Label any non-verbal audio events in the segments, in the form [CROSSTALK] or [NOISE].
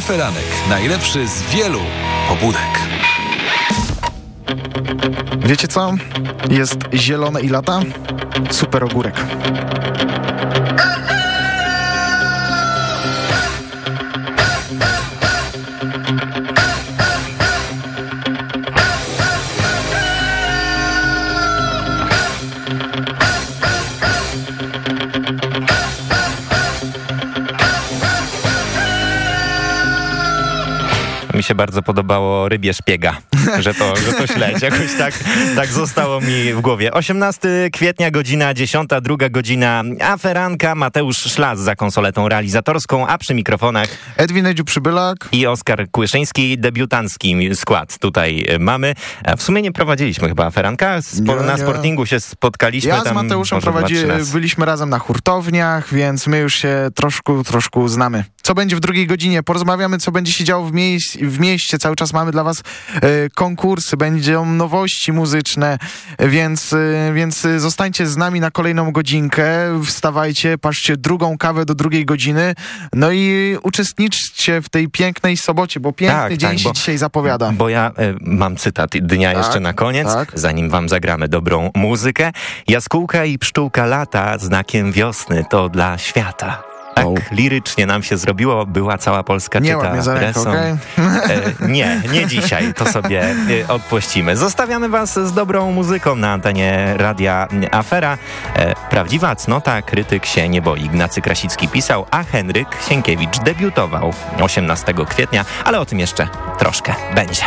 Aferanek. Najlepszy z wielu pobudek. Wiecie co? Jest zielone i lata? Super ogórek. Bardzo podobało rybie szpiega, [LAUGHS] że to, że to śledź. Jakoś tak, tak zostało mi w głowie. 18 kwietnia, godzina 10, druga godzina aferanka. Mateusz Szlas za konsoletą realizatorską, a przy mikrofonach Edwin Edziu Przybylak. i Oskar Kłyszyński, debiutancki skład tutaj mamy. W sumie nie prowadziliśmy chyba aferanka. Spo, Nie, na nie. Sportingu się spotkaliśmy. Ja z Mateuszem prowadzi, byliśmy razem na hurtowniach, więc my już się troszkę, troszkę znamy. Co będzie w drugiej godzinie? Porozmawiamy, co będzie się działo w, mieś, w mieście. Cały czas mamy dla was e, konkursy, będą nowości muzyczne, więc, e, więc zostańcie z nami na kolejną godzinkę. Wstawajcie, patrzcie drugą kawę do drugiej godziny, no i uczestniczcie w tej pięknej sobocie, bo piękny Tak, dzień tak, się bo- dzisiaj zapowiada. Bo ja e, mam cytat dnia Tak, jeszcze na koniec, tak. zanim wam zagramy dobrą muzykę. Jaskółka i pszczółka lata znakiem wiosny to dla świata. Tak O. lirycznie nam się zrobiło, była cała Polska Nie czyta łamie za rękę, okej? E, nie, nie dzisiaj, to sobie e, odpuścimy. Zostawiamy was z dobrą muzyką na antenie Radia Afera. E, prawdziwa cnota, krytyk się nie boi. Ignacy Krasicki pisał, a Henryk Sienkiewicz debiutował 18 kwietnia, ale o tym jeszcze troszkę będzie.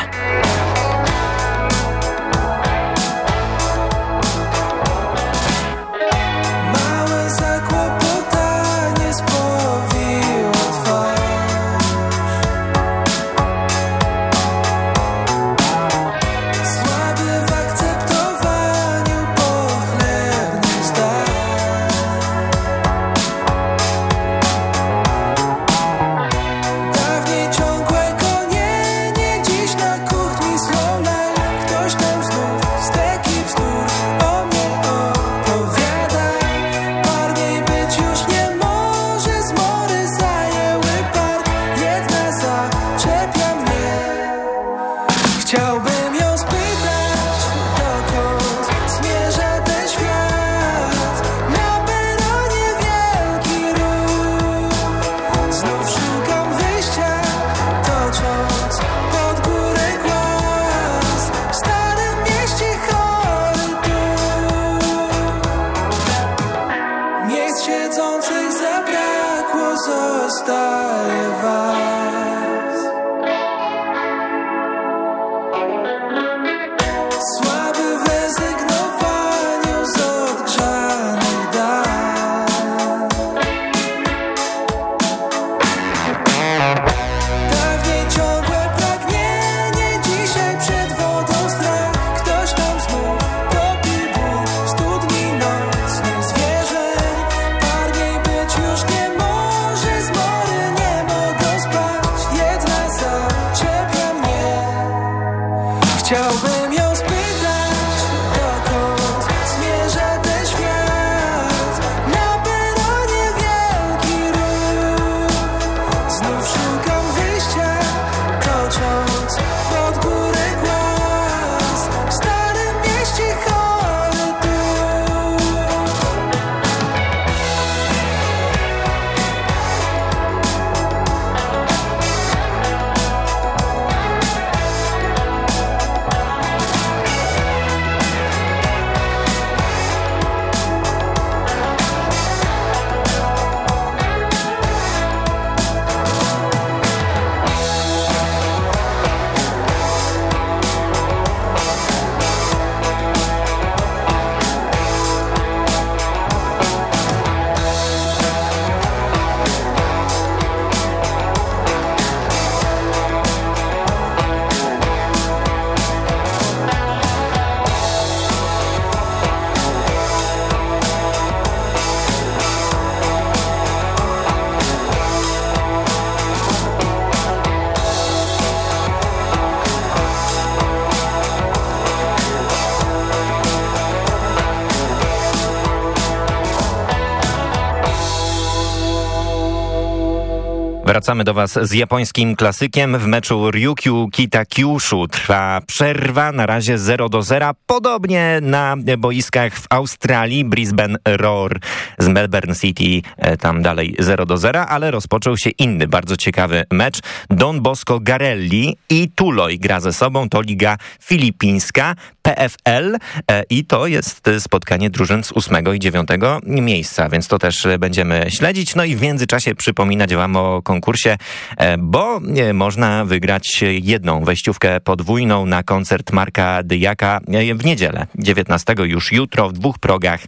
Wracamy do Was z japońskim klasykiem. W meczu Ryukyu Kitakyushu trwa przerwa, na razie 0 do 0. Podobnie na boiskach w Australii, Brisbane Roar z Melbourne City, e, tam dalej 0 do 0, ale rozpoczął się inny, bardzo ciekawy mecz. Don Bosco Garelli i Tuloj gra ze sobą, to liga filipińska, PFL e, i to jest spotkanie drużyn z 8 i 9 miejsca, więc to też będziemy śledzić. No i w międzyczasie przypominać Wam o konkursie, e, bo e, można wygrać jedną wejściówkę podwójną na koncert Marka Dyjaka w niedzielę, 19 już jutro w dwóch progach.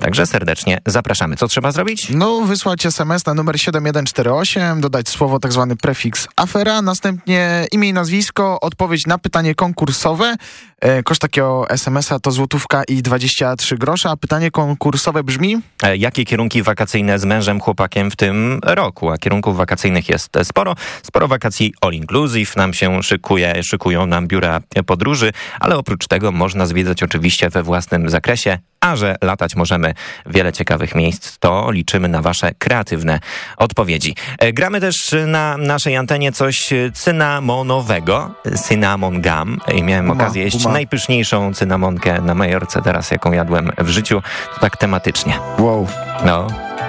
Także serdecznie zapraszamy. Co trzeba zrobić? No, wysłać SMS na numer 7148, dodać słowo tak zwany prefiks afera, następnie imię i nazwisko, odpowiedź na pytanie konkursowe. E, Koszt takiego SMS-a to złotówka i 23 grosze, a pytanie konkursowe brzmi... E, Jakie kierunki wakacyjne z mężem, chłopakiem w tym roku? A kierunków wakacyjnych jest sporo. Sporo wakacji all inclusive nam się szykuje, szykują nam biura podróży, ale oprócz tego można zwiedzać oczywiście we własnym zakresie, a że latać możemy wiele ciekawych miejsc, to liczymy na wasze kreatywne odpowiedzi. E, Gramy też na naszej antenie coś cynamonowego, cinnamon gum. I Miałem okazję jeść. Najpyszniejszą cynamonkę na Majorce teraz, jaką jadłem w życiu. To tak tematycznie. Wow, No,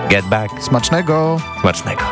get back. smacznego! Smacznego.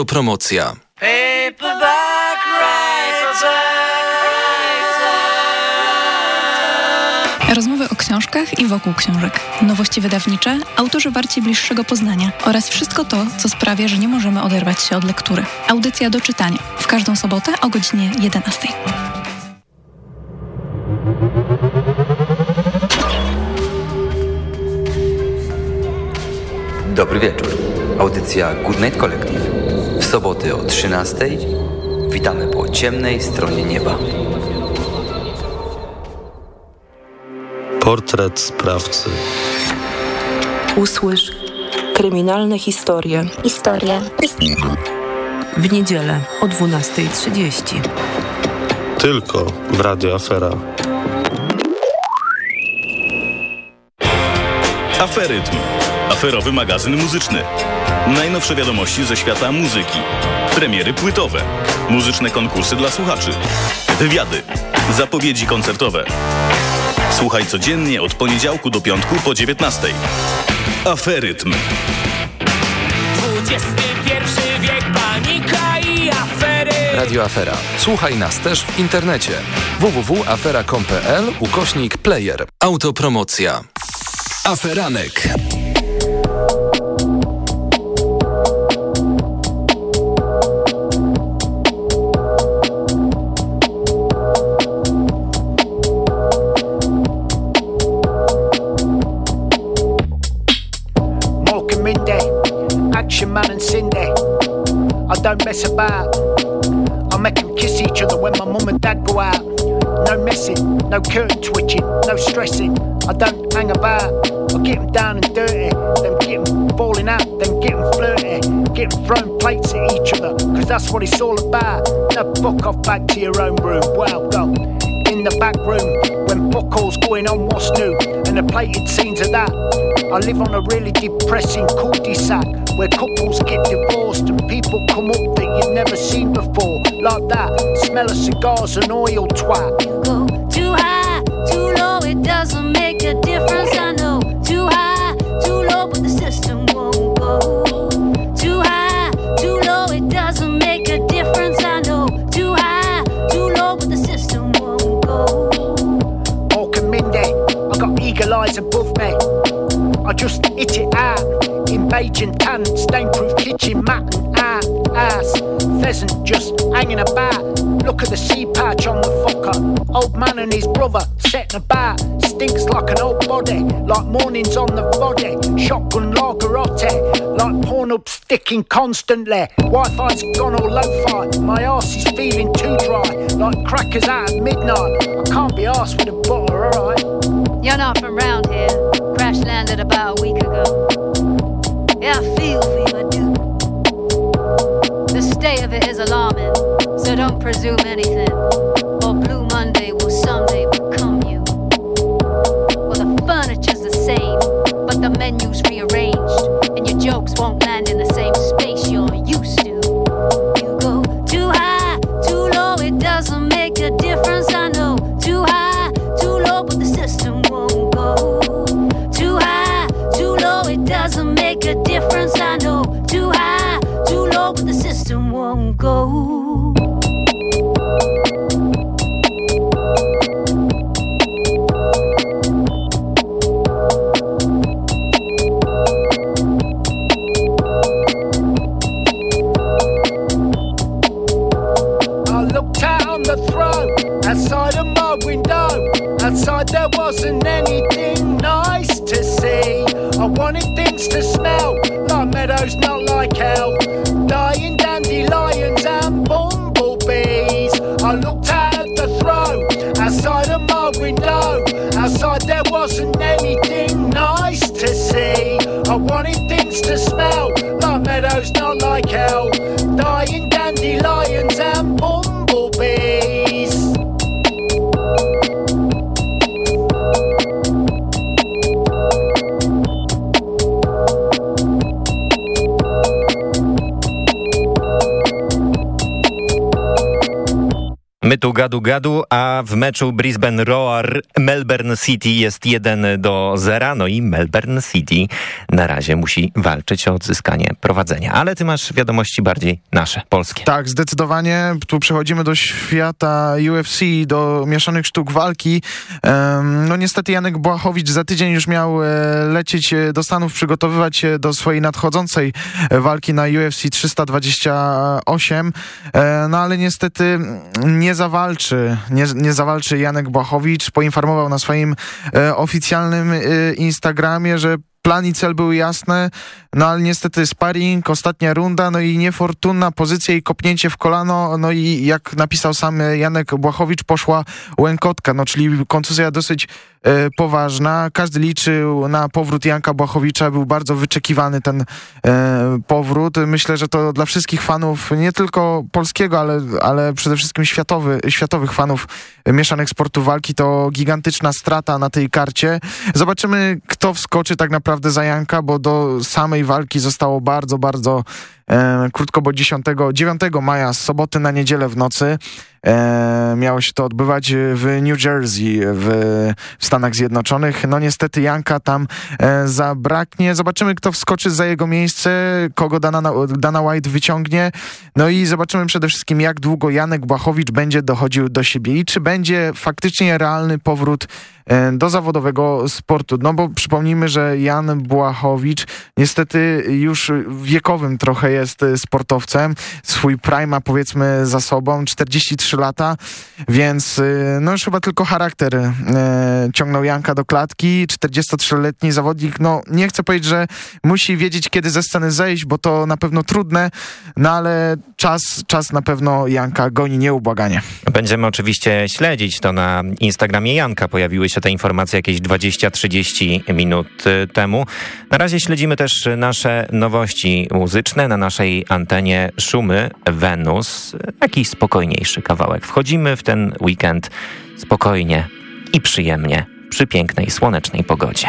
Autopromocja. Rozmowy o książkach i wokół książek. Nowości wydawnicze, autorzy warci bliższego poznania oraz wszystko to, co sprawia, że nie możemy oderwać się od lektury. Audycja do czytania. W każdą sobotę o godzinie 11. Dobry wieczór. Audycja Good Night Collective. W soboty o 13:00 witamy po ciemnej stronie nieba. Portret sprawcy. Usłysz kryminalne historie Historia. w niedzielę o 12.30. Tylko w Radio Afera. Aferytm. Aferowy magazyn muzyczny. Najnowsze wiadomości ze świata muzyki. Premiery płytowe. Muzyczne konkursy dla słuchaczy. Wywiady. Zapowiedzi koncertowe. Słuchaj codziennie od poniedziałku do piątku po 19. Aferytm. XXI wiek, panika i afery. Radio Afera. Słuchaj nas też w internecie. www.afera.com.pl ukośnik player. Autopromocja. Aferanek. No curtain twitching, no stressing. I don't hang about. Them down and dirty, them falling out, them flirty, get them throwing plates at each other, cause that's what it's all about. Now fuck off back to your own room. Well, in the back room when fuck all's going on, what's new? And the plated scenes of that. I live on a really depressing cul-de-sac where couples get divorced and people come up that you've never seen before. Like that, smell of cigars and oil twat. You go Too high, too low, it doesn't make a difference. Above me. I just hit it out in beige and tan, stain-proof kitchen mat and ass. Pheasant just hanging about. Look at the sea patch on the fucker. Old man and his brother setting about. Stinks like an old body, like mornings on the body. Shotgun lagerotte, like porn up sticking constantly. Wi-Fi's gone all lo-fi. My arse is feeling too dry, like crackers out at midnight. I can't be arsed with a butter, alright. You're not from round here. Crash landed about a week ago. Yeah, I feel for you, I do. The state of it is alarming, so don't presume anything. Or Blue Monday will someday become you. Well, the furniture's the same, but the menu's rearranged, and your jokes won't the difference, I know. Too high, too low, but the system won't go. Outside there wasn't anything nice to see. I wanted things to there wasn't anything nice to see. I wanted things to smell like meadows, not like hell. Tu gadu gadu, a w meczu Brisbane Roar Melbourne City jest 1 do 0, no i Melbourne City na razie musi walczyć o odzyskanie prowadzenia. Ale ty masz wiadomości bardziej nasze, polskie. Tak, zdecydowanie. Tu przechodzimy do świata UFC, do mieszanych sztuk walki. No niestety Janek Błachowicz za tydzień już miał e, lecieć e, do Stanów, przygotowywać się do swojej nadchodzącej e, walki na UFC 328. No ale niestety nie zawalczy, nie, nie zawalczy Janek Błachowicz. Poinformował na swoim oficjalnym Instagramie, że plan i cel były jasne, no ale niestety sparring, ostatnia runda, no i niefortunna pozycja i kopnięcie w kolano, no i jak napisał sam Janek Błachowicz, poszła łękotka, no czyli kontuzja dosyć e, poważna. Każdy liczył na powrót Janka Błachowicza, był bardzo wyczekiwany ten e, powrót. Myślę, że to dla wszystkich fanów, nie tylko polskiego, ale, ale przede wszystkim światowy, światowych fanów mieszanych sportu walki, to gigantyczna strata na tej karcie. Zobaczymy, kto wskoczy tak naprawdę za Janka, bo do samej walki zostało bardzo, bardzo e, krótko, bo 10, 9 maja z soboty na niedzielę w nocy e, miało się to odbywać w New Jersey w, w Stanach Zjednoczonych. No niestety Janka tam e, zabraknie. Zobaczymy, kto wskoczy za jego miejsce, kogo Dana, Dana White wyciągnie. No i zobaczymy przede wszystkim, jak długo Janek Błachowicz będzie dochodził do siebie i czy będzie faktycznie realny powrót e, do zawodowego sportu. No bo przypomnijmy, że Jan Błachowicz niestety już wiekowym trochę jest sportowcem. Swój prime powiedzmy za sobą, 43 lata, więc y, no już chyba tylko charakter e, ciągnął Janka do klatki. 43-letni zawodnik, no nie chcę powiedzieć, że musi wiedzieć, kiedy ze sceny zejść, bo to na pewno trudne, no ale czas, czas na pewno Janka goni nieubłaganie. Będziemy oczywiście śledzić to na Instagramie Janka. Pojawiły się te informacje jakieś 20-30 minut y, temu. Na razie śledzimy też nasze nowości muzyczne na naszej antenie Szumy Wenus. Jakiś spokojniejszy kawałek. Wchodzimy w ten weekend spokojnie i przyjemnie przy pięknej, słonecznej pogodzie.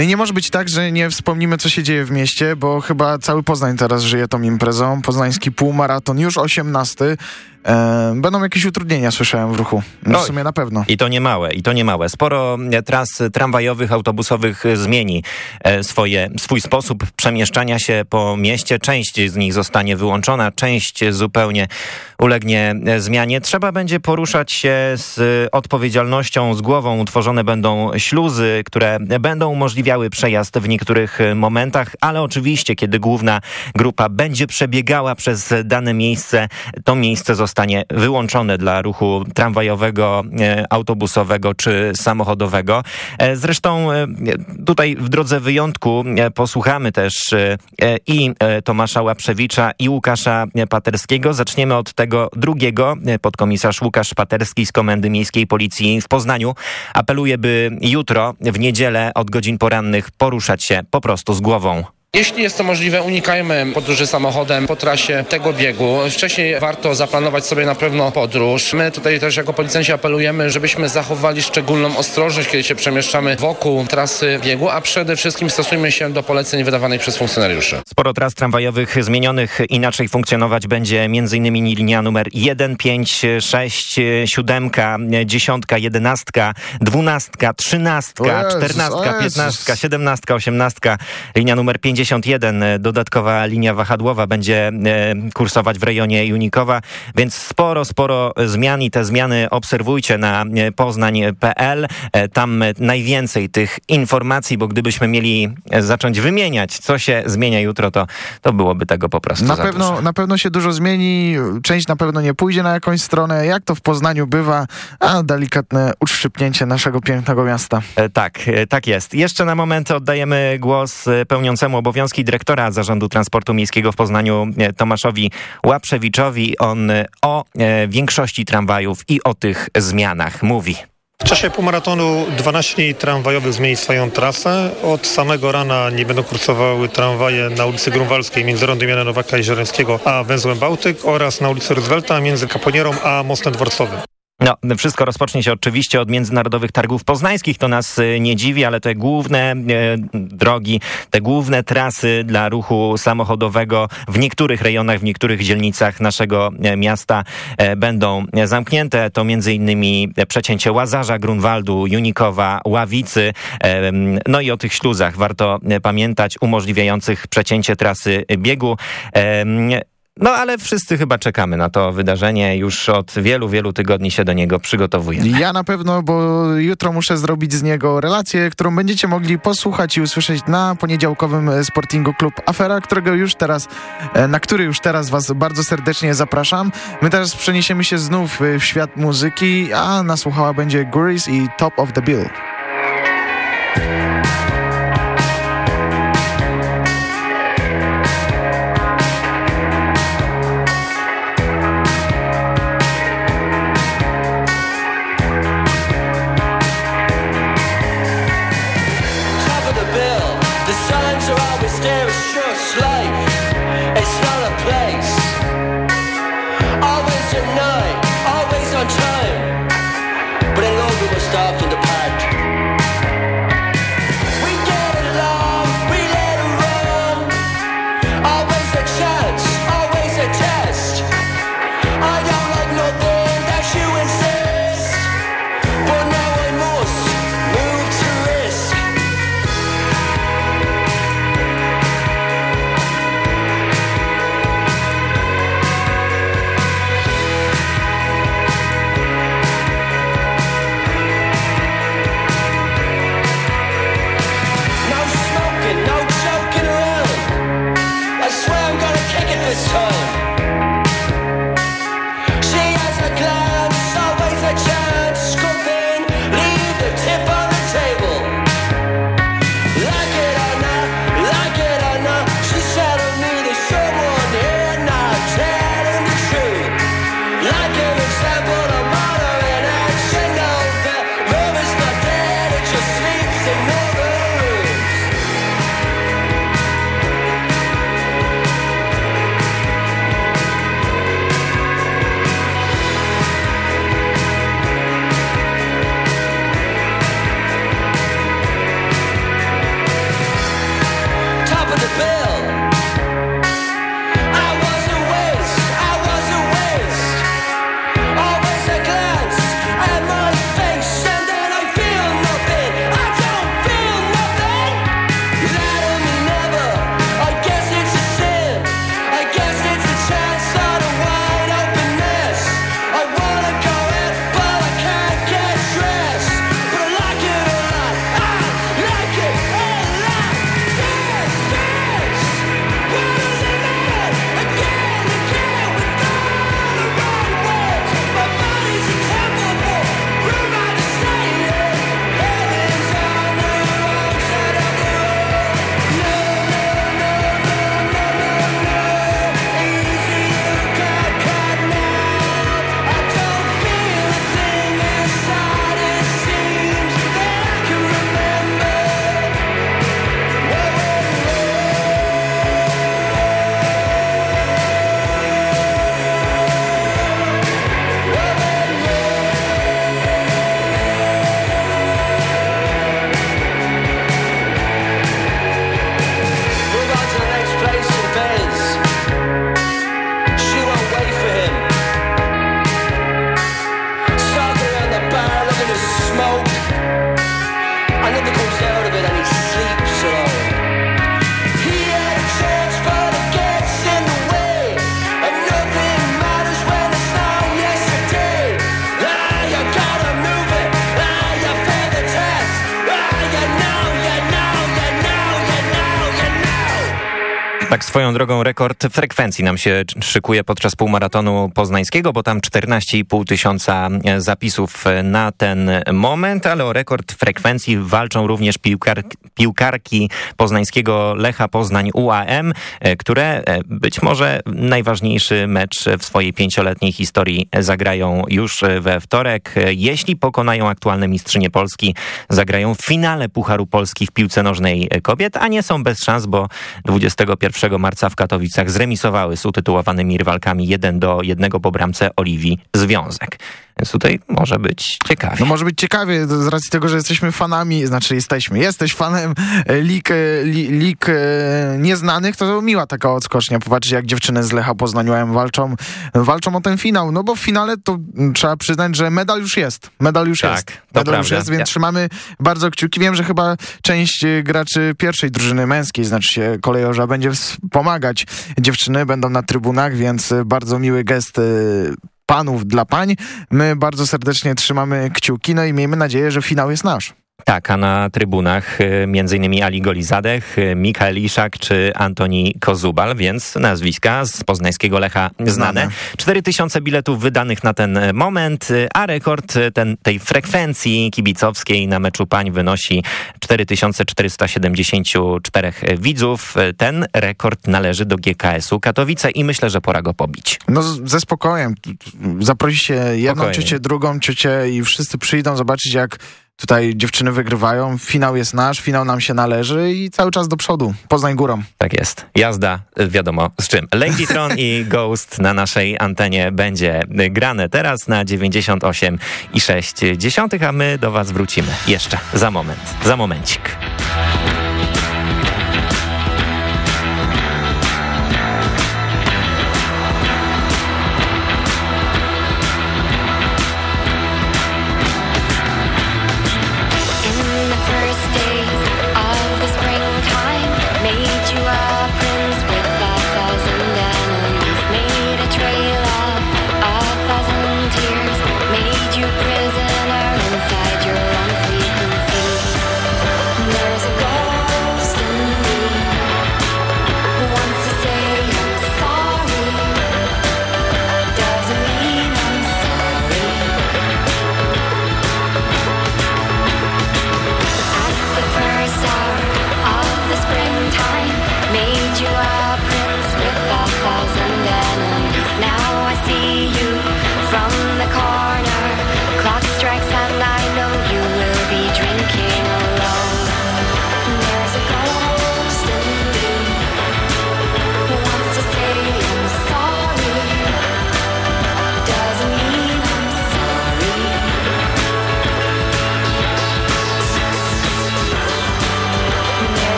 No i nie może być tak, że nie wspomnimy, co się dzieje w mieście, bo chyba cały Poznań teraz żyje tą imprezą. Poznański półmaraton już 18. E, będą jakieś utrudnienia, słyszałem w ruchu. No, w sumie na pewno. I to nie małe, i to nie małe. Sporo e, tras tramwajowych, autobusowych zmieni e, swoje, swój sposób przemieszczania się po mieście. Część z nich zostanie wyłączona, część zupełnie ulegnie e, zmianie. Trzeba będzie poruszać się z odpowiedzialnością, z głową. Utworzone będą śluzy, które będą umożliwiały przejazd w niektórych momentach, ale oczywiście, kiedy główna grupa będzie przebiegała przez dane miejsce, to miejsce zostanie wyłączone dla ruchu tramwajowego, e, autobusowego czy samochodowego. E, zresztą tutaj w drodze wyjątku posłuchamy też i Tomasza Łaprzewicza i Łukasza Paterskiego. Zaczniemy od tego, drugiego podkomisarz Łukasz Paterski z Komendy Miejskiej Policji w Poznaniu apeluje, by jutro, w niedzielę od godzin porannych poruszać się po prostu z głową. Jeśli jest to możliwe, unikajmy podróży samochodem po trasie tego biegu. Wcześniej warto zaplanować sobie na pewno podróż. My tutaj też jako policjanci apelujemy, żebyśmy zachowali szczególną ostrożność, kiedy się przemieszczamy wokół trasy biegu, a przede wszystkim stosujmy się do poleceń wydawanych przez funkcjonariuszy. Sporo tras tramwajowych zmienionych inaczej funkcjonować będzie m.in. linia numer 1, 5, 6, 7, 10, 11, 12, 13, 14, 15, 17, 18, linia numer 5 51 e, dodatkowa linia wahadłowa będzie e, kursować w rejonie Junikowa, więc sporo, sporo zmian i te zmiany obserwujcie na e, poznań.pl. Tam najwięcej tych informacji, bo gdybyśmy mieli zacząć wymieniać, co się zmienia jutro, to, to byłoby tego po prostu na pewno, dużo. Na pewno się dużo zmieni, część na pewno nie pójdzie na jakąś stronę, jak to w Poznaniu bywa, a delikatne uszczypnięcie naszego pięknego miasta. Tak, tak jest. Jeszcze na moment oddajemy głos pełniącemu obowiązki obowiązki dyrektora Zarządu Transportu Miejskiego w Poznaniu e, Tomaszowi Łaprzewiczowi. On e, o e, większości tramwajów i o tych zmianach mówi. W czasie półmaratonu 12 linii tramwajowych zmieni swoją trasę. Od samego rana nie będą kursowały tramwaje na ulicy Grunwaldzkiej między rondem Nowaka i Zieleńskiego a węzłem Bałtyk oraz na ulicy Roosevelta między Kaponierą a Mostem Dworcowym. No, wszystko rozpocznie się oczywiście od międzynarodowych targów poznańskich, to nas y, nie dziwi, ale te główne e, drogi, te główne trasy dla ruchu samochodowego w niektórych rejonach, w niektórych dzielnicach naszego e, miasta e, będą zamknięte. To między innymi przecięcie Łazarza, Grunwaldu, Junikowa, Ławicy. E, no i o tych śluzach warto pamiętać, umożliwiających przecięcie trasy biegu. No ale wszyscy chyba czekamy na to wydarzenie. Już od wielu, wielu tygodni się do niego przygotowujemy. Ja na pewno, bo jutro muszę zrobić z niego relację, którą będziecie mogli posłuchać i usłyszeć na poniedziałkowym Sportingu Klub Afera, którego już teraz, e, na który już teraz was bardzo serdecznie zapraszam. My teraz przeniesiemy się znów w świat muzyki, a nasłuchała będzie Guris i Top of the Bill. Tak swoją drogą rekord frekwencji nam się szykuje podczas półmaratonu poznańskiego, bo tam 14,5 tysiąca e, zapisów e, na ten moment, ale o rekord frekwencji walczą również piłkar, piłkarki poznańskiego Lecha Poznań UAM, e, które być może najważniejszy mecz w swojej pięcioletniej historii zagrają już we wtorek. Jeśli pokonają aktualne mistrzynie Polski, zagrają w finale Pucharu Polski w piłce nożnej kobiet, a nie są bez szans, bo 21 marca w Katowicach zremisowały z utytułowanymi rywalkami 1 do 1 po bramce Oliwii Związek. Więc tutaj może być ciekawie. No może być ciekawie z racji tego, że jesteśmy fanami, znaczy jesteśmy, jesteś fanem e, lig, e, li, lig e, nieznanych, to miła taka odskocznia. Popatrzcie, jak dziewczyny z Lecha Poznaniu walczą, walczą o ten finał. No bo w finale to trzeba przyznać, że medal już jest. Medal już tak, jest. Medal prawda. już jest, więc ja. trzymamy bardzo kciuki. Wiem, że chyba część graczy pierwszej drużyny męskiej, znaczy się kolejorza, będzie pomagać. Dziewczyny będą na trybunach, więc bardzo miły gest panów dla pań. My bardzo serdecznie trzymamy kciuki, no i miejmy nadzieję, że finał jest nasz. Tak, a na trybunach y, m.in. Ali Golizadech, y, Mikael Iszak czy Antoni Kozubal, więc nazwiska z poznańskiego Lecha znane. 4000 biletów wydanych na ten moment, y, a rekord ten, tej frekwencji kibicowskiej na meczu pań wynosi 4474 widzów. Ten rekord należy do GKS-u Katowice i myślę, że pora go pobić. No ze spokojem. Zaprosicie jedną Spokojnie. ciocię, drugą ciocię i wszyscy przyjdą zobaczyć jak Tutaj dziewczyny wygrywają, finał jest nasz, finał nam się należy i cały czas do przodu, Poznań górą. Tak jest. Jazda, wiadomo z czym. Lady Tron i [LAUGHS] Ghost na naszej antenie będzie grane teraz na 98,6, a my do was wrócimy jeszcze za moment, za momencik.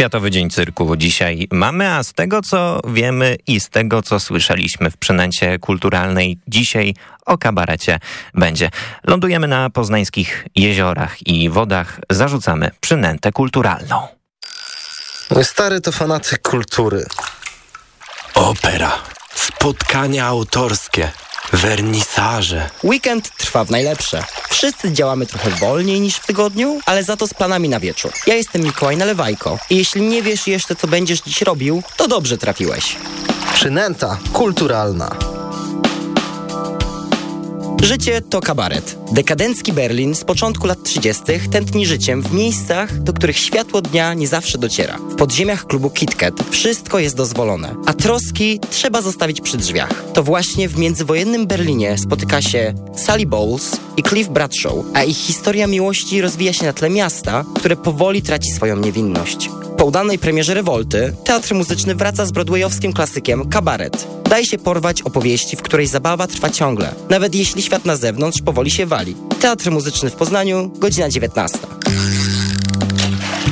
Światowy Dzień Cyrku dzisiaj mamy, a z tego co wiemy i z tego co słyszeliśmy w przynęcie kulturalnej dzisiaj o kabarecie będzie. Lądujemy na poznańskich jeziorach i wodach, zarzucamy przynętę kulturalną. Stary to fanatyk kultury. Opera, spotkania autorskie, wernisaże. Weekend trwa w najlepsze. Wszyscy działamy trochę wolniej niż w tygodniu, ale za to z planami na wieczór. Ja jestem Mikołaj Nalewajko i jeśli nie wiesz jeszcze, co będziesz dziś robił, to dobrze trafiłeś. Przynęta kulturalna. Życie to kabaret. Dekadencki Berlin z początku lat 30. tętni życiem w miejscach, do których światło dnia nie zawsze dociera. W podziemiach klubu KitKat wszystko jest dozwolone, a troski trzeba zostawić przy drzwiach. To właśnie w międzywojennym Berlinie spotyka się Sally Bowles i Cliff Bradshaw, a ich historia miłości rozwija się na tle miasta, które powoli traci swoją niewinność. Po udanej premierze Rewolty, teatr muzyczny wraca z broadwayowskim klasykiem Kabaret. Daje się porwać opowieści, w której zabawa trwa ciągle, nawet jeśli świat na zewnątrz powoli się wali. Teatr muzyczny w Poznaniu, godzina 19.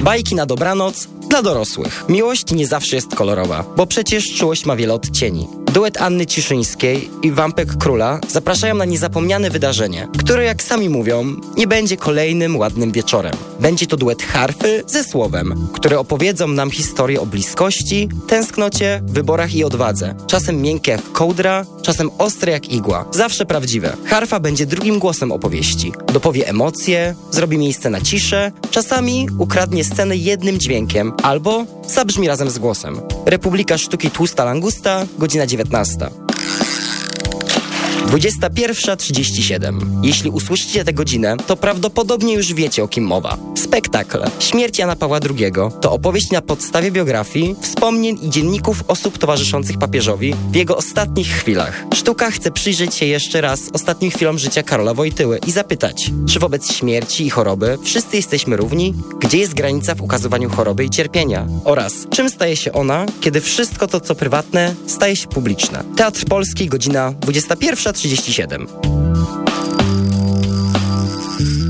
Bajki na dobranoc dla dorosłych. Miłość nie zawsze jest kolorowa, bo przecież czułość ma wiele odcieni. Duet Anny Ciszyńskiej i Wampek Króla zapraszają na niezapomniane wydarzenie, które jak sami mówią, nie będzie kolejnym ładnym wieczorem. Będzie to duet harfy ze słowem, które opowiedzą nam historię o bliskości, tęsknocie, wyborach i odwadze. Czasem miękkie jak kołdra, czasem ostre jak igła. Zawsze prawdziwe. Harfa będzie drugim głosem opowieści. Dopowie emocje, zrobi miejsce na ciszę, czasami ukradnie scenę jednym dźwiękiem albo zabrzmi razem z głosem. Republika Sztuki Tłusta Langusta, godzina 19. 15. 21.37. Jeśli usłyszycie tę godzinę, to prawdopodobnie już wiecie o kim mowa. Spektakl Śmierć Jana Pawła II to opowieść na podstawie biografii, wspomnień i dzienników osób towarzyszących papieżowi w jego ostatnich chwilach. Sztuka chce przyjrzeć się jeszcze raz ostatnim chwilom życia Karola Wojtyły i zapytać, czy wobec śmierci i choroby wszyscy jesteśmy równi? Gdzie jest granica w ukazywaniu choroby i cierpienia? Oraz czym staje się ona, kiedy wszystko to, co prywatne, staje się publiczne? Teatr Polski, godzina 21.37.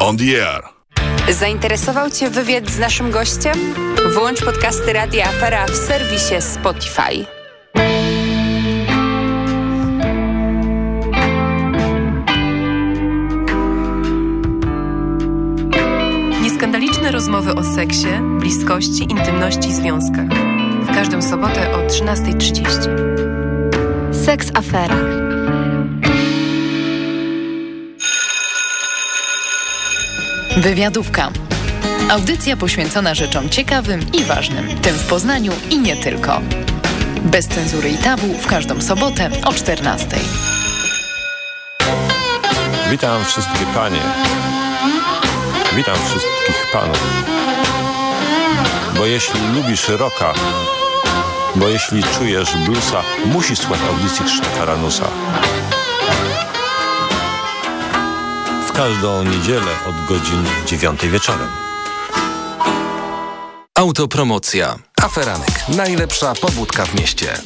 on the air. Zainteresował Cię wywiad z naszym gościem? Włącz podcasty Radia Afera w serwisie Spotify. Nieskandaliczne rozmowy o seksie, bliskości, intymności i związkach. W każdą sobotę o 13.30. Seks Afera. Wywiadówka. Audycja poświęcona rzeczom ciekawym i ważnym, tym w Poznaniu i nie tylko. Bez cenzury i tabu w każdą sobotę o 14. Witam wszystkie panie. Witam wszystkich panów. Bo jeśli lubisz rocka, bo jeśli czujesz bluesa, musisz słuchać audycji Krzysztofa Ranusa. Każdą niedzielę od godzin 9 wieczorem. Autopromocja. Aferanek. Najlepsza pobudka w mieście.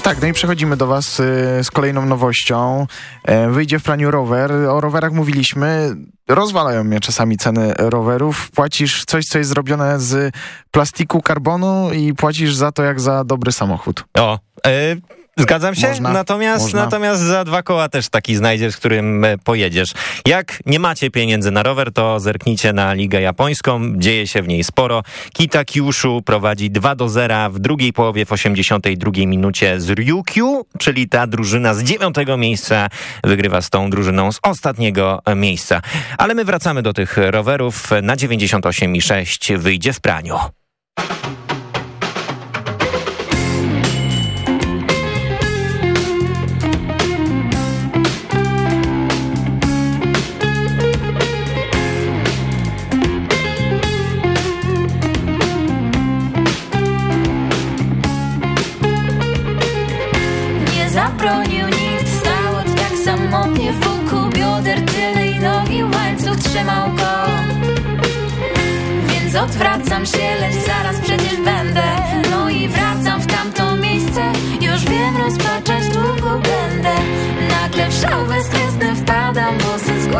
Tak, no i przechodzimy do Was y, z kolejną nowością. E, wyjdzie w praniu rower. O rowerach mówiliśmy. Rozwalają mnie czasami ceny rowerów. Płacisz coś, co jest zrobione z plastiku, karbonu i płacisz za to jak za dobry samochód. O, y Zgadzam się, można, natomiast, można. natomiast za dwa koła też taki znajdziesz, którym e, pojedziesz. Jak nie macie pieniędzy na rower, to zerknijcie na Ligę Japońską, dzieje się w niej sporo. Kita Kyushu prowadzi 2 do 0 w drugiej połowie w 82 minucie z Ryukyu, czyli ta drużyna z dziewiątego miejsca wygrywa z tą drużyną z ostatniego e, miejsca. Ale my wracamy do tych rowerów. Na 98,6 wyjdzie w praniu.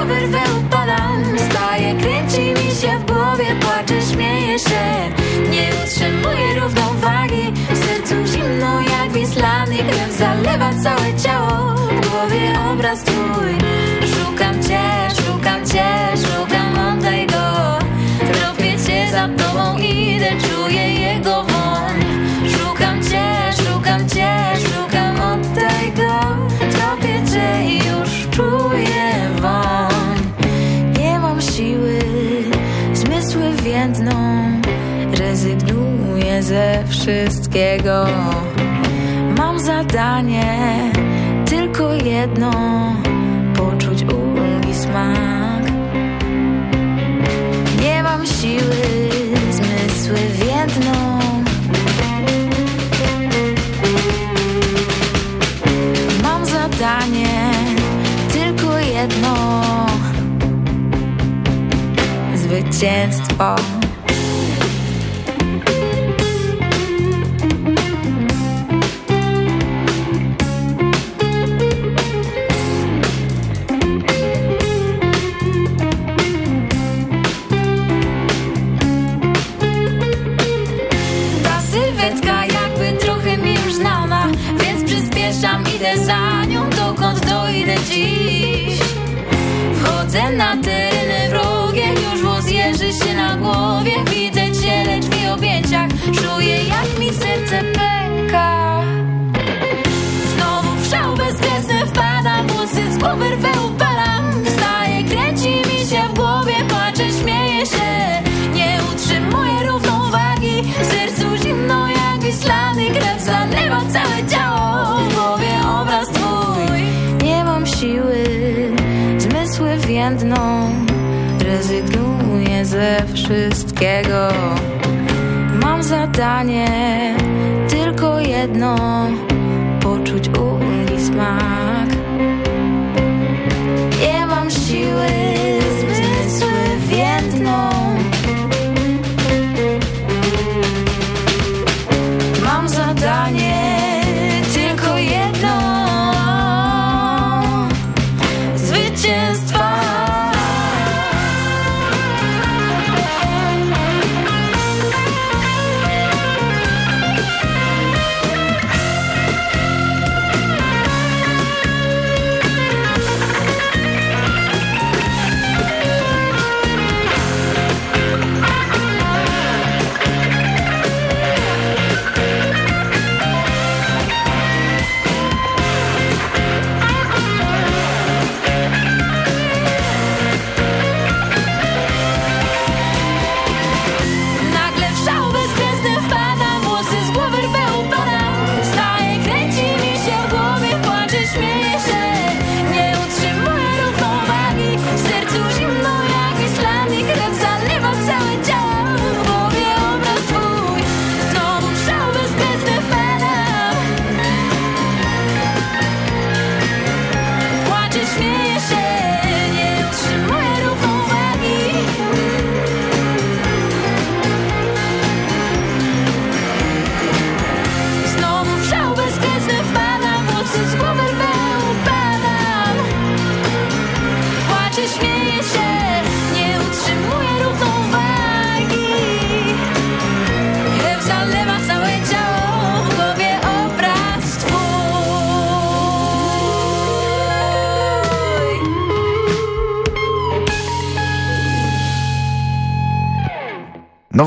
Włosy z głowy rwę upadam Staję, kręci mi się w głowie, płaczę, śmieję się. Nie utrzymuję równowagi, w sercu zimno jak wislany Krew zalewa całe ciało, w głowie obraz twój ze wszystkiego. Mam zadanie, tylko jedno Poczuć ulgi smak. Nie mam siły, zmysły więdną Mam zadanie, tylko jedno. Zwycięstwo Rwę upalam. Wstaję, kręci mi się w głowie Płaczę, śmieję się. Nie utrzymuję równowagi. W sercu zimno jak wislany Krew. Zalewa całe ciało W głowie obraz twój. Nie mam siły Zmysły więdną. Zrezygnuję ze wszystkiego. Mam zadanie tylko jedno. Poczuć ulgi smak.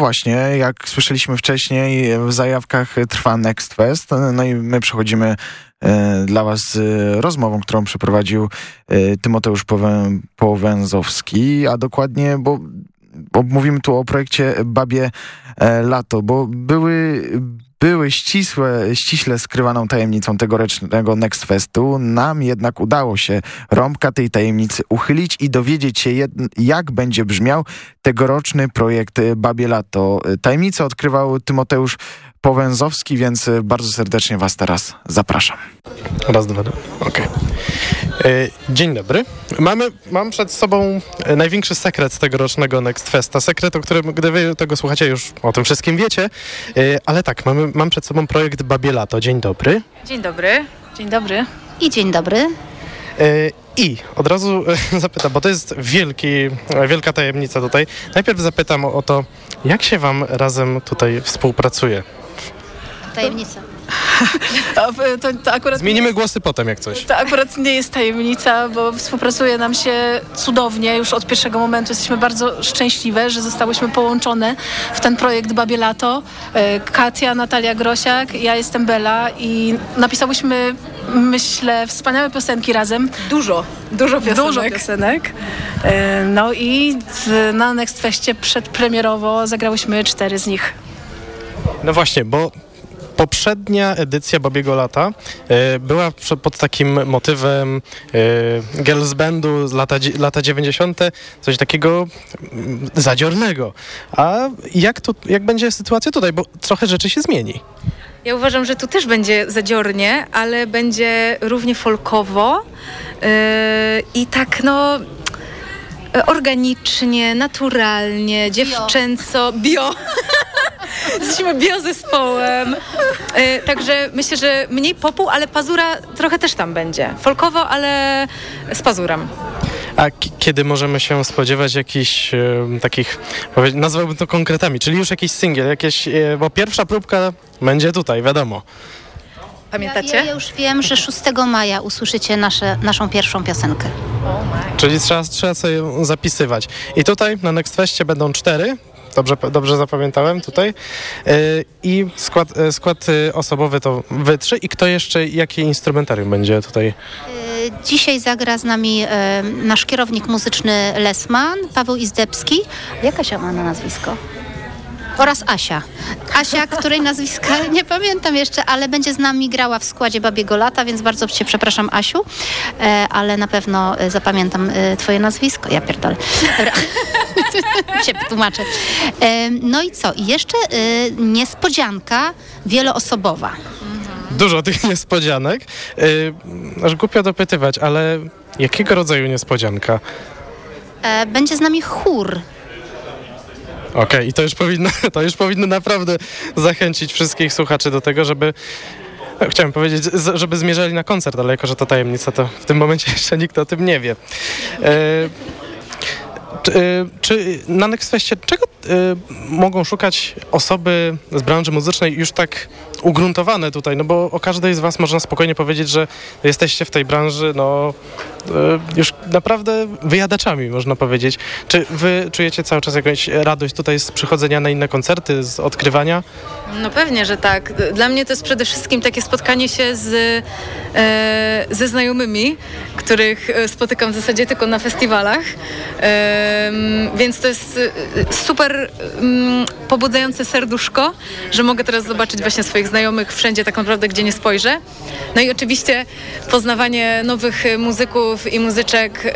Właśnie, jak słyszeliśmy wcześniej, w zajawkach trwa Next Fest, no i my przechodzimy e, dla was rozmową, którą przeprowadził e, Tymoteusz Połęzowski, a dokładnie, bo, bo mówimy tu o projekcie Babie e, Lato, bo były były ścisłe, ściśle skrywaną tajemnicą tegorocznego Next Festu. Nam jednak udało się rąbka tej tajemnicy uchylić i dowiedzieć się, jak będzie brzmiał tegoroczny projekt Babie Lato. Y, Tajemnicę odkrywał Tymoteusz Powęzowski, więc y, bardzo serdecznie was teraz zapraszam. Raz, dwa, dwa. Okej. E, Dzień dobry. Mamy, mam przed sobą e, największy sekret tegorocznego Next Festa. Sekret, o którym, gdy wy tego słuchacie, już o tym wszystkim wiecie. E, Ale tak, mamy, mam przed sobą projekt Babie Lato. Dzień dobry. Dzień dobry. Dzień dobry. I dzień dobry. I od razu [LAUGHS] zapytam, bo to jest wielki, wielka tajemnica tutaj. Najpierw zapytam o to, jak się wam razem tutaj współpracuje? Tajemnica. [LAUGHS] To, to, akurat, Zmienimy głosy potem, jak coś. to akurat nie jest tajemnica, bo współpracuje nam się cudownie. Już od pierwszego momentu jesteśmy bardzo szczęśliwe, że zostałyśmy połączone w ten projekt Babie Lato. E, Katia, Natalia Grosiak, ja jestem Bela i napisałyśmy, myślę, wspaniałe piosenki razem. Dużo, dużo piosenek. Dużo piosenek. E, No i na Next Festie przedpremierowo zagrałyśmy cztery z nich. No właśnie, bo poprzednia edycja Babiego Lata e, była pod takim motywem e, girls bandu z lata, lata 90., coś takiego mm, zadziornego. A jak, tu, jak będzie sytuacja tutaj? Bo trochę rzeczy się zmieni. Ja uważam, że tu też będzie zadziornie, ale będzie równie folkowo yy, i tak no organicznie, naturalnie, dziewczęco, bio. Jesteśmy biozespołem. Yy, także myślę, że mniej popu, ale pazura trochę też tam będzie. Folkowo, ale z pazurem. A kiedy możemy się spodziewać jakichś e, takich, nazwałbym to konkretami, czyli już jakiś singiel, jakieś, e, bo pierwsza próbka będzie tutaj, wiadomo. Pamiętacie? Ja, ja już wiem, że 6 maja usłyszycie nasze, naszą pierwszą piosenkę. Czyli trzeba, trzeba sobie ją zapisywać. I tutaj na Next Festie będą cztery. Dobrze, dobrze zapamiętałem tutaj. E, I skład, e, skład e, osobowy to wy trzy. I kto jeszcze, jakie instrumentarium będzie tutaj? Dzisiaj zagra z nami nasz kierownik muzyczny Lesman, Paweł Izdebski. Jaka się ma na nazwisko? Oraz Asia. Asia, której nazwiska [LAUGHS] nie pamiętam jeszcze, ale będzie z nami grała w składzie Babiego Lata, więc bardzo cię przepraszam Asiu, e, ale na pewno e, zapamiętam e, twoje nazwisko. Ja pierdolę. Się [LAUGHS] tłumaczę. No i co? I jeszcze niespodzianka wieloosobowa. Dużo tych [LAUGHS] niespodzianek. Aż głupio dopytywać, ale jakiego rodzaju niespodzianka? Będzie z nami chór. Okej, i to już powinno, [LAUGHS] to już powinno naprawdę zachęcić wszystkich słuchaczy do tego, żeby Chciałem powiedzieć, żeby zmierzali na koncert, ale jako, że to tajemnica, to w tym momencie [LAUGHS] jeszcze nikt o tym nie wie. E, czy, e, czy na Next czego e, mogą szukać osoby z branży muzycznej już tak ugruntowane tutaj? No bo o każdej z was można spokojnie powiedzieć, że jesteście w tej branży no e, już naprawdę wyjadaczami, można powiedzieć. Czy wy czujecie cały czas jakąś radość tutaj z przychodzenia na inne koncerty, z odkrywania? No pewnie, że tak. Dla mnie to jest przede wszystkim takie spotkanie się z, e, ze znajomymi, których e, spotykam w zasadzie tylko na festiwalach. Em, więc to jest e, super mm, pobudzające serduszko, że mogę teraz zobaczyć właśnie swoich znajomych wszędzie tak naprawdę, gdzie nie spojrzę. No i oczywiście poznawanie nowych e, muzyków i muzyczek, e,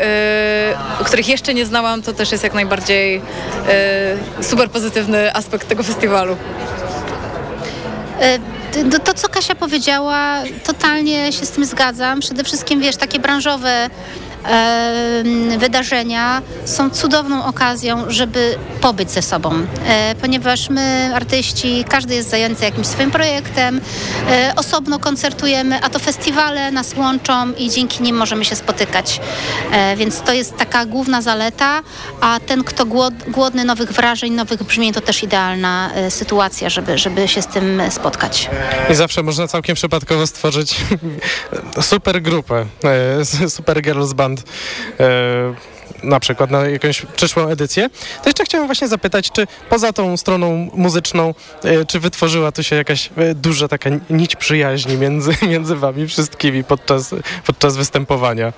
których jeszcze nie znałam, to też jest jak najbardziej e, super pozytywny aspekt tego festiwalu. E, To, co Kasia powiedziała, totalnie się z tym zgadzam. Przede wszystkim, wiesz, takie branżowe wydarzenia są cudowną okazją, żeby pobyć ze sobą, e, ponieważ my, artyści, każdy jest zajęty jakimś swoim projektem, e, osobno koncertujemy, a to festiwale nas łączą i dzięki nim możemy się spotykać. E, więc to jest taka główna zaleta, a ten, kto głod, głodny nowych wrażeń, nowych brzmień, to też idealna sytuacja, żeby, żeby się z tym spotkać. I zawsze można całkiem przypadkowo stworzyć [LAUGHS] super grupę, super girls band. E, Na przykład na jakąś przyszłą edycję. To jeszcze chciałem właśnie zapytać, czy poza tą stroną muzyczną, e, czy wytworzyła tu się jakaś e, duża taka nić przyjaźni między, [LAUGHS] między wami wszystkimi podczas, podczas występowania?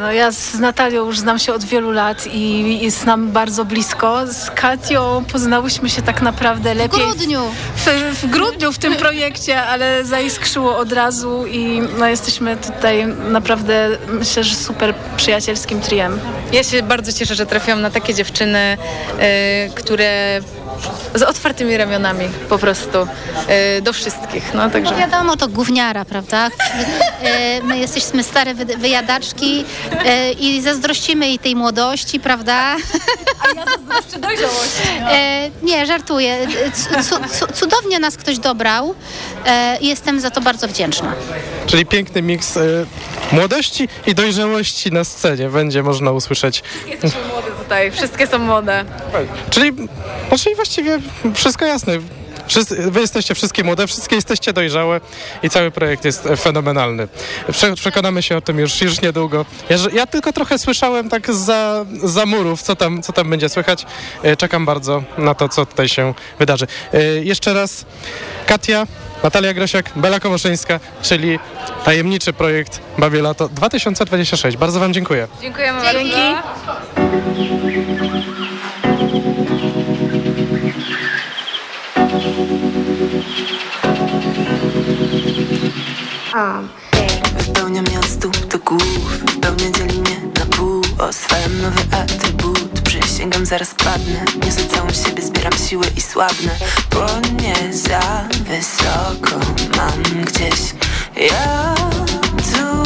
No ja z Natalią już znam się od wielu lat i, i znam bardzo blisko. Z Katią poznałyśmy się tak naprawdę lepiej. W grudniu. W, w grudniu w tym projekcie, ale zaiskrzyło od razu i no, jesteśmy tutaj naprawdę, myślę, że super przyjacielskim triem. Ja się bardzo cieszę, że trafiłam na takie dziewczyny, e, które z otwartymi ramionami po prostu e, do wszystkich. No, także... No wiadomo, to gówniara, prawda? E, My jesteśmy stare wy- wyjadaczki e, i zazdrościmy jej tej młodości, prawda? A ja zazdroszczę dojrzałości. E, Nie, żartuję. C- cu- cu- Cudownie nas ktoś dobrał i jestem za to bardzo wdzięczna. Czyli piękny miks młodości i dojrzałości na scenie będzie można usłyszeć. Jesteśmy młode tutaj, wszystkie są młode. Czyli, no, czyli właściwie wszystko jasne. Wszyscy, wy jesteście wszystkie młode, wszystkie jesteście dojrzałe i cały projekt jest fenomenalny. Prze, przekonamy się o tym już, już niedługo. Ja, ja tylko trochę słyszałem tak za, za murów, co tam, co tam będzie słychać. E, Czekam bardzo na to, co tutaj się wydarzy. E, Jeszcze raz Katia, Natalia Grosiak, Bela Komoszyńska, czyli tajemniczy projekt Babie Lato 2026. Bardzo wam dziękuję. Dziękujemy bardzo. Wypełnia mnie od stóp do głów Wypełnia dzieli mnie na pół Oswajam nowy atrybut Przysięgam zaraz padnę Niosę całą siebie, zbieram siłę i słabnę Bo nie za wysoko Mam gdzieś. Ja tu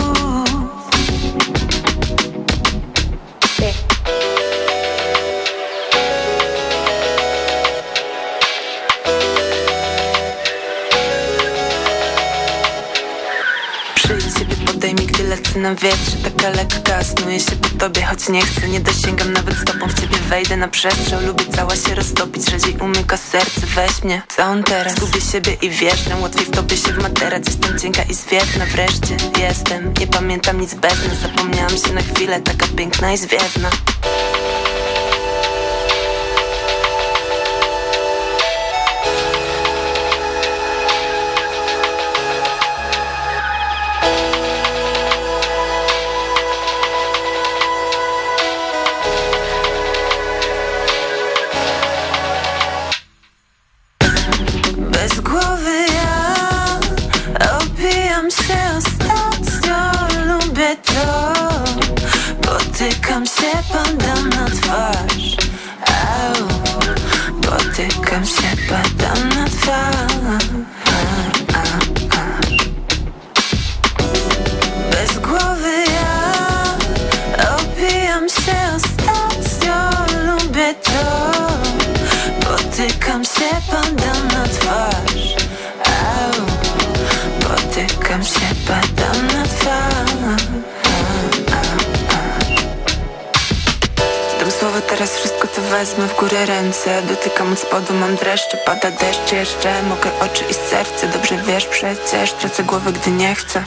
lecę na wietrze Taka lekka, snuję się po tobie, choć nie chcę Nie dosięgam nawet stopą, w ciebie wejdę na przestrzał Lubię cała się roztopić, rzadziej umyka serce Weź mnie, całą teraz? Zgubię siebie i wierzę, łatwiej wtopię się w materac Jestem cienka i zwiewna, wreszcie jestem. Nie pamiętam nic bez nas, zapomniałam się na chwilę Taka piękna i zwiewna jeszcze Mokre oczy i serce, dobrze wiesz przecież Tracę głowę, gdy nie chcę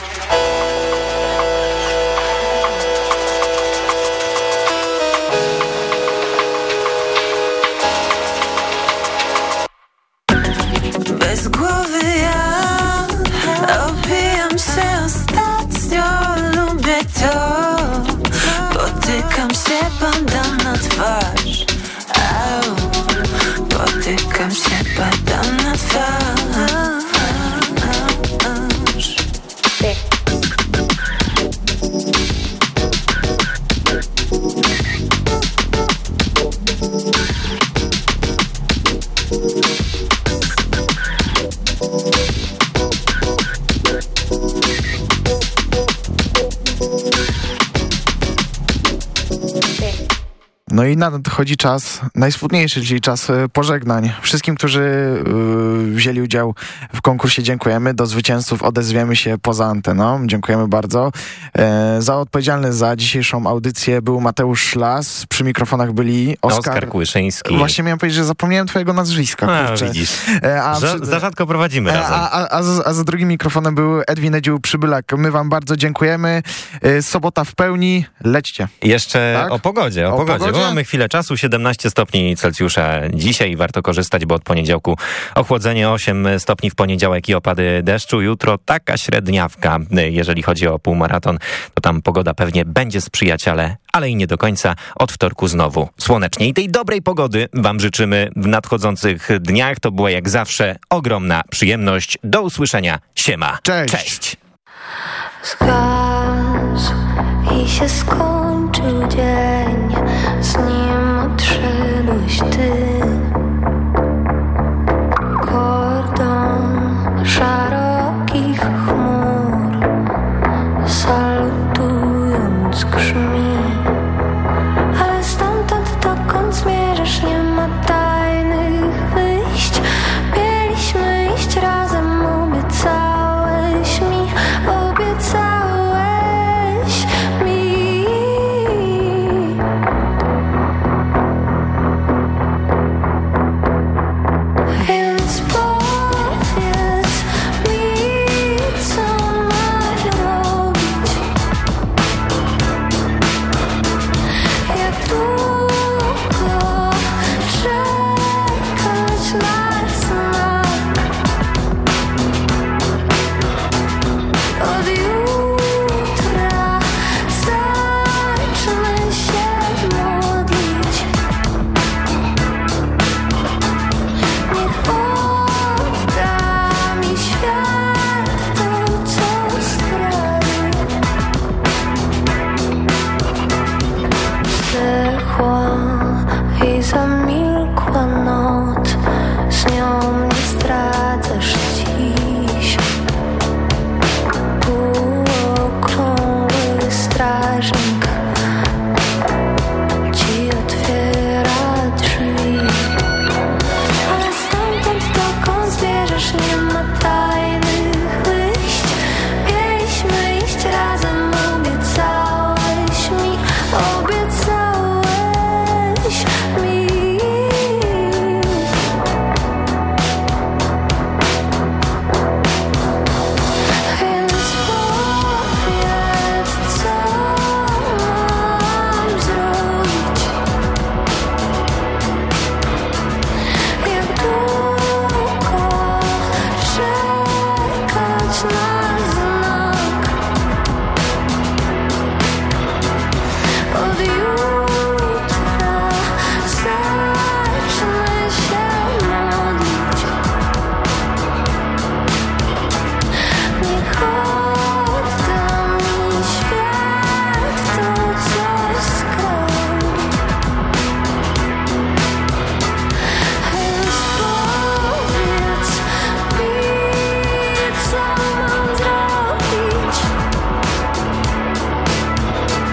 No i nadchodzi czas najsmutniejszy, czyli czas e, pożegnań. Wszystkim, którzy y, wzięli udział w konkursie dziękujemy. Do zwycięzców odezwiemy się poza anteną. Dziękujemy bardzo. E, za odpowiedzialny za dzisiejszą audycję był Mateusz Szlas. Przy mikrofonach byli Oskar, Oskar Kłyszyński. Właśnie miałem powiedzieć, że zapomniałem twojego nazwiska. A, kurczę. widzisz. E, a Za, przy- za rzadko prowadzimy a, razem. a, a, a, z- a za drugim mikrofonem był Edwin Edził Przybylak. My wam bardzo dziękujemy. E, Sobota w pełni. Lećcie. Jeszcze Tak? o pogodzie, o, O pogodzie, pogodzie? Mamy chwilę czasu, 17 stopni Celsjusza. Dzisiaj, warto korzystać, bo od poniedziałku ochłodzenie 8 stopni w poniedziałek i opady deszczu, jutro taka średniawka, jeżeli chodzi o półmaraton, to tam pogoda pewnie będzie sprzyjać, ale, ale i nie do końca, od wtorku znowu słonecznie. I tej dobrej pogody wam życzymy w nadchodzących dniach, to była jak zawsze ogromna przyjemność, do usłyszenia, siema, Cześć. Cześć i się skończył dzień, z nim odszedłeś ty.